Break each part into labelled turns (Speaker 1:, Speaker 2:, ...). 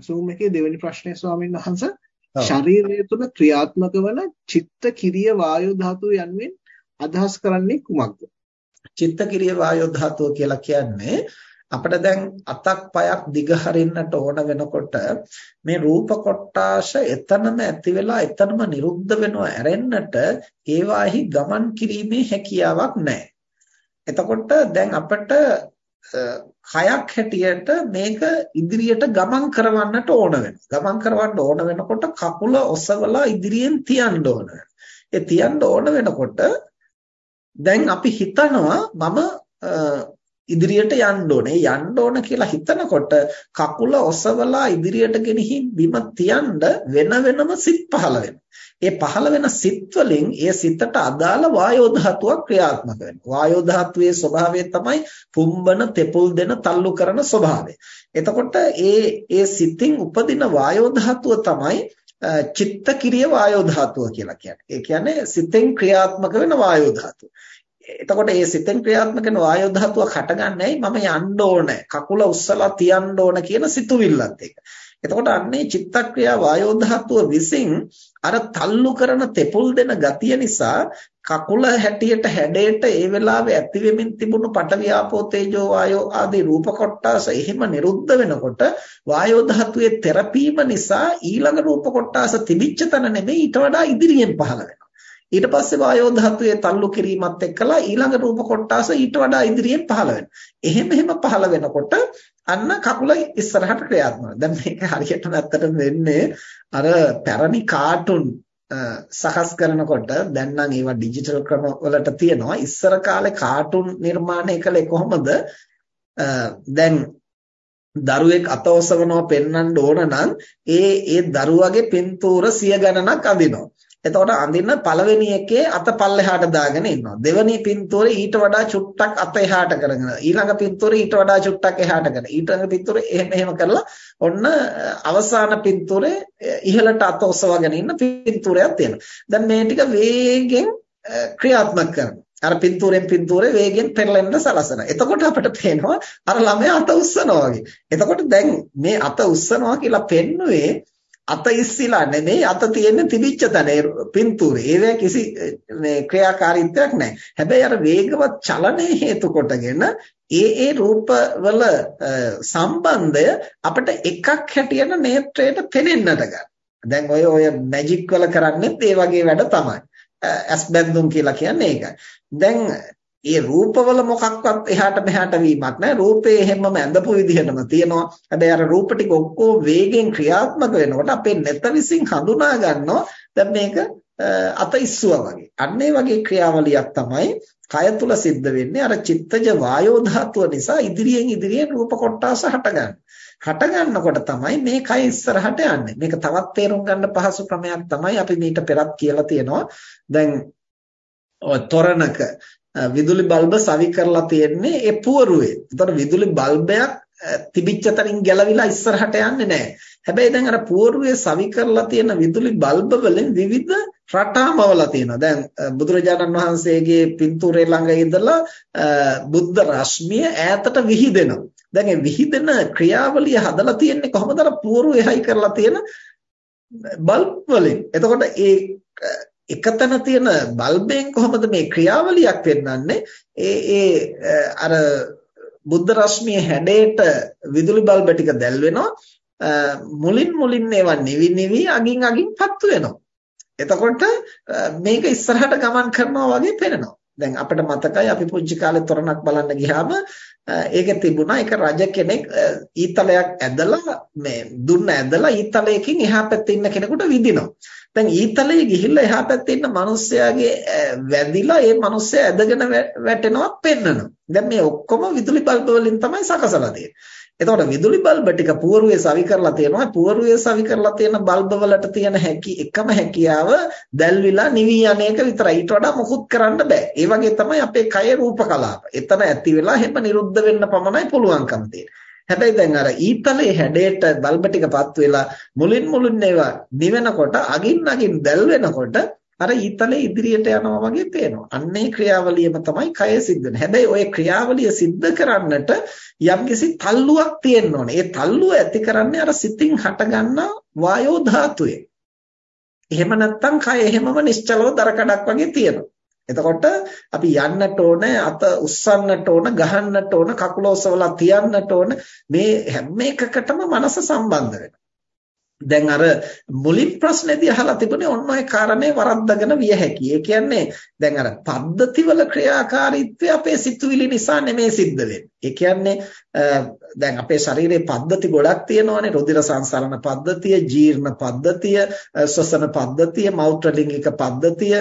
Speaker 1: Zoom එකේ දෙවෙනි ප්‍රශ්නය ස්වාමීන් වහන්සේ ශරීරය තුළ ක්‍රියාත්මක වන චිත්ත කිරිය වායෝ ධාතුව යනුවෙන් අදහස් කරන්නේ කුමක්ද?
Speaker 2: චිත්ත කිරිය වායෝ ධාතුව කියලා කියන්නේ අපිට දැන් අතක් පයක් දිග හරින්නට ඕන වෙනකොට මේ රූප කොටාෂ එතනම ඇති වෙලා එතනම නිරුද්ධ වෙනව ඇරෙන්නට ඒවාහි ගමන් කිරීමේ හැකියාවක් නැහැ. එතකොට දැන් අපිට කයක් හැටියට මේක ඉදිරියට ගමන් කරවන්නට ඕන වෙනවා. ගමන් කරවන්න ඕන වෙනකොට කකුල ඔසවලා ඉදිරියෙන් තියන්න ඕන. ඒ තියන්න ඕන වෙනකොට දැන් අපි හිතනවා මම ඉදිරියට යන්න ඕනේ. යන්න ඕන කියලා හිතනකොට කකුල ඔසවලා ඉදිරියට ගෙනihin බිම තියන්න වෙන වෙනම සිත් පහළ වෙනවා. ඒ පහළ වෙන සිත් වලින් ඒ සිතට අදාළ වායෝ ධාතුවක් ක්‍රියාත්මක වෙනවා. වායෝ ධාතුවේ ස්වභාවය තමයි පුම්බන, තෙපුල් දෙන, තල්ලු කරන ස්වභාවය. එතකොට ඒ ඒ සිතින් උපදින වායෝ ධාතුව තමයි චිත්ත කිරිය වායෝ ධාතුව කියලා කියන්නේ. ඒ කියන්නේ සිතෙන් ක්‍රියාත්මක වෙන වායෝ ධාතුව. එතකොට මේ සිතෙන් ක්‍රියාත්මක වෙන වායෝ ධාතුවක් හටගන්නේ මම යන්න ඕනේ කකුල උස්සලා තියන්න ඕන කියන සිතුවිල්ලත් එක්ක. එතකොට අන්නේ චිත්තක්‍රියා වායෝ ධාතුව විසින් අර තල්ලු කරන තෙපුල් දෙන ගතිය නිසා කකුල හැටියට හැඩයට ඒ වෙලාවේ ඇති වෙමින් තිබුණු පඨවි ආපෝ තේජෝ වායෝ ආදී රූප කොටස එහෙම නිරුද්ධ වෙනකොට වායෝ ධාතුවේ තෙරපීම නිසා ඊළඟ රූප කොටස තිබිච්ච තැන නෙමෙයි ඊට වඩා ඉදිරියෙන් පහළ වෙනවා. ඊට පස්සේ වායෝ ධාතුවේ තල්ලු කිරීමත් එක්කලා ඊළඟ රූප කොටස ඊට වඩා ඉදිරියෙන් පහළ වෙනවා. එහෙම එහෙම පහළ වෙනකොට අන්න කකුල ඉස්සරහට ක්‍රියාත්මක දැන් මේක හරියටම ඇත්තටම වෙන්නේ අර පැරණි කාටුන් සකස් කරනකොට දැන් නම් ඒවා ඩිජිටල් ක්‍රම වලට තියෙනවා. ඉස්සර කාලේ කාටුන් නිර්මාණය කළේ කොහොමද? දැන් දරුවෙක් අත ඔසවනවා පෙන්වන්න ඕන නම් ඒ ඒ දරුවගේ පින්තූර සිය ගණනක් අඳිනවා. එතකොට අඳින්න පළවෙනි එකේ අත පල්ලෙහාට දාගෙන ඉන්නවා. දෙවෙනි පින්තූරේ ඊට වඩා චුට්ටක් අත එහාට කරගෙන ඊළඟ පින්තූරේ ඊට වඩා චුට්ටක් එහාට කරගෙන ඊළඟ පින්තූරේ එහෙම එහෙම කරලා ඔන්න අවසාන පින්තූරේ ඉහළට අත ඔසවගෙන ඉන්න පින්තූරයක් තියෙනවා. දැන් මේ ටික වේගෙන් ක්‍රියාත්මක කරනවා. අර පින්තූරෙන් පින්තූරේ වේගෙන් පෙරලෙන්න සලසන. එතකොට අපිට පේනවා අර ළමයා අත උස්සනවා වගේ. එතකොට දැන් මේ අත උස්සනවා කියලා පෙන්නුවේ අත ඉස්සිලා නෙමෙයි අත තියෙන්නේ තිබිච්ච තැන පින්තූරේ. ඒවැ කිසි මේ ක්‍රියාකාරීත්වයක් නැහැ. හැබැයි අර වේගවත් චලනයේ හේතු කොටගෙන ඒ ඒ රූපවල සම්බන්ධය අපිට එකක් හැටියට නේත්‍රයට පෙනෙන්නට ගන්න. දැන් ඔය ඔය මැජික් වල කරන්නේත් ඒ වගේ වැඩ තමයි. ඇස් බැඳුම් කියලා කියන්නේ ඒකයි. දැන් ඒ රූපවල මොකක්වත් එහාට මෙහාට වීමක් නැහැ. රූපේ හැමම ඇඳපු විදිහටම තියෙනවා. හැබැයි අර රූප ටික ඔක්කොම වේගෙන් ක්‍රියාත්මක වෙනකොට අපේ නැත විසින් හඳුනා ගන්නවා දැන් මේක අත ඉස්සුවා වගේ. අන්න ඒ වගේ ක්‍රියාවලියක් තමයි කය තුල සිද්ධ වෙන්නේ. අර චිත්තජ වායෝ ධාතුව නිසා ඉදිරියෙන් ඉදිරියෙන් රූප කොටස හටගන්නේ. හටගන්නකොට තමයි මේ කය ඉස්සරහට යන්නේ. මේක තවත් තේරුම් ගන්න පහසු ක්‍රමයක් තමයි අපි මීට පෙරත් කියලා තියෙනවා. දැන් තොරණක විදුලි බල්බ සවි කරලා තියෙන්නේ ඒ පුවරුවේ. ඒතකොට විදුලි බල්බයක් තිබිච්ච තරින් ගැලවිලා ඉස්සරහට යන්නේ නැහැ. හැබැයි දැන් අර පුවරුවේ සවි කරලා තියෙන විදුලි බල්බ වලින් විවිධ රටාමවලා තියෙනවා. දැන් බුදුරජාණන් වහන්සේගේ පින්තූරේ ළඟ ඉඳලා බුද්ධ රශ්මිය ඈතට විහිදෙනවා. දැන් මේ විහිදෙන ක්‍රියාවලිය හදලා තියෙන්නේ කොහොමද අර පුවරුවේ හයි කරලා තියෙන බල්බ් වලින්. එතකොට ඒ එකතන තියෙන බල්බෙන් කොහොමද මේ ක්‍රියාවලියක් වෙන්නන්නේ? ඒ ඒ අර බුද්ධ රශ්මිය හැඩයට විදුලි බල්බ ටික දැල් වෙනවා මුලින් මුලින් ඒවා නිවි නිවි අගින් අගින් පත්තු වෙනවා. එතකොට මේක ඉස්සරහට ගමන් කරනවා වගේ පේනවා දැන් අපිට මතකයි අපි පුංචි කාලේ තොරණක් බලන්න ගියාම ඒකේ තිබුණා. එක රජ කෙනෙක් ඊතලයක් ඇදලා මේ දුන්න ඇදලා ඊතලයකින් එහා පැත්තේ ඉන්න කෙනෙකුට විදිනවා දැන් ඊතලයේ ගිහිල්ලා එහා පැත්තේ ඉන්න මිනිස්සයාගේ වැදිලා ඒ මිනිස්සයා ඇදගෙන වැටෙනවා පෙන්නනවා. දැන් මේ ඔක්කොම විදුලි බල්බ වලින් තමයි සකසලා තියෙන්නේ. එතකොට විදුලි බල්බ ටික පුවරුවේ සවි කරලා තියෙනවා. පුවරුවේ සවි කරලා තියෙන බල්බ වලට තියෙන හැකි එකම හැකියාව දැල්විලා නිවි යන්නේක විතරයි. ඊට වඩා මොකුත් කරන්න බෑ. ඒ වගේ තමයි අපේ කය රූප කලාප. එතන ඇති වෙලා හැම නිරුද්ධ වෙන්න පමණයි පුළුවන්කම තියෙන්නේ. හැබැයි දැන් අර ඊතලේ හැඩයට බල්බ ටිකපත් වෙලා මුලින් මුලින් ඒවා නිවෙනකොට අගින් අගින් දැල් වෙනකොට අර ඊතලේ ඉදිරියට යනවා වගේ පේනවා. අන්නේ ක්‍රියාවලියම තමයි කය සිද්ධ වෙන්නේ. හැබැයි ওই ක්‍රියාවලිය සිද්ධ කරන්නට යම්කිසි තල්ලුවක් තියෙන්න ඕනේ. ඒ තල්ලුව ඇති කරන්නේ අර සිතින් හටගන්නා වායෝ ධාතුවේ. එහෙම නැත්නම් කය එහෙමම නිශ්චලව දරකඩක් වගේ තියෙනවා. එතකොට අපි යන්නට ඕන අත උස්සන්නට ඕන ගහන්නට ඕන කකුල ඔසවලා තියන්නට ඕන. මේ හැම එකකටම මනස සම්බන්ධ වෙනවා. දැන් අර මුලින් ප්‍රශ්නේදී අහලා තිබුණේ ඔන්න ඔය කාරණේ වරද්දගෙන විය හැකියි. ඒ කියන්නේ දැන් අර පද්ධතිවල ක්‍රියාකාරීත්වය අපේ සිතුවිලි නිසා නෙමෙයි සිද්ධ වෙන්නේ. ඒ කියන්නේ දැන් අපේ ශරීරයේ පද්ධති ගොඩක් තියෙනවානේ. රුධිර සංසරණ පද්ධතිය, ජීර්ණ පද්ධතිය, ශ්වසන පද්ධතිය, මෞත්‍රලිංගික පද්ධතිය,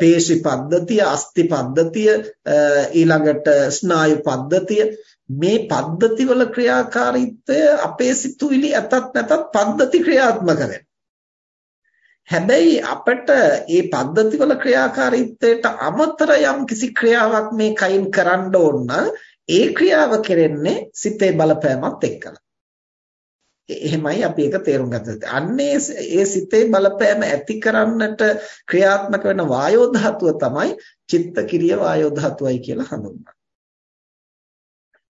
Speaker 2: පේශි පද්ධතිය, අස්ථි පද්ධතිය, ඊළඟට ස්නායු පද්ධතිය මේ පද්ධතිවල ක්‍රියාකාරීත්වය අපේ සිතුවිලි ඇතත් නැතත් පද්ධති ක්‍රියාත්මක හැබැයි අපිට මේ පද්ධතිවල ක්‍රියාකාරීත්වයට අමතර යම් කිසි ක්‍රියාවක් මේ කයින් කරන්න ඕන ඒ ක්‍රියාව කෙරෙන්නේ සිතේ බලපෑමත් එක්කලා. එහෙමයි අපි ඒක තේරුම් ගත්තේ. අන්නේ ඒ සිතේ බලපෑම ඇති කරන්නට ක්‍රියාත්මක වෙන වායෝ ධාතුව තමයි චිත්ත කිරිය වායෝ ධාතුවයි කියලා හඳුන්වන්නේ.